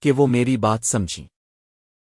کہ وہ میری بات سمجھیں۔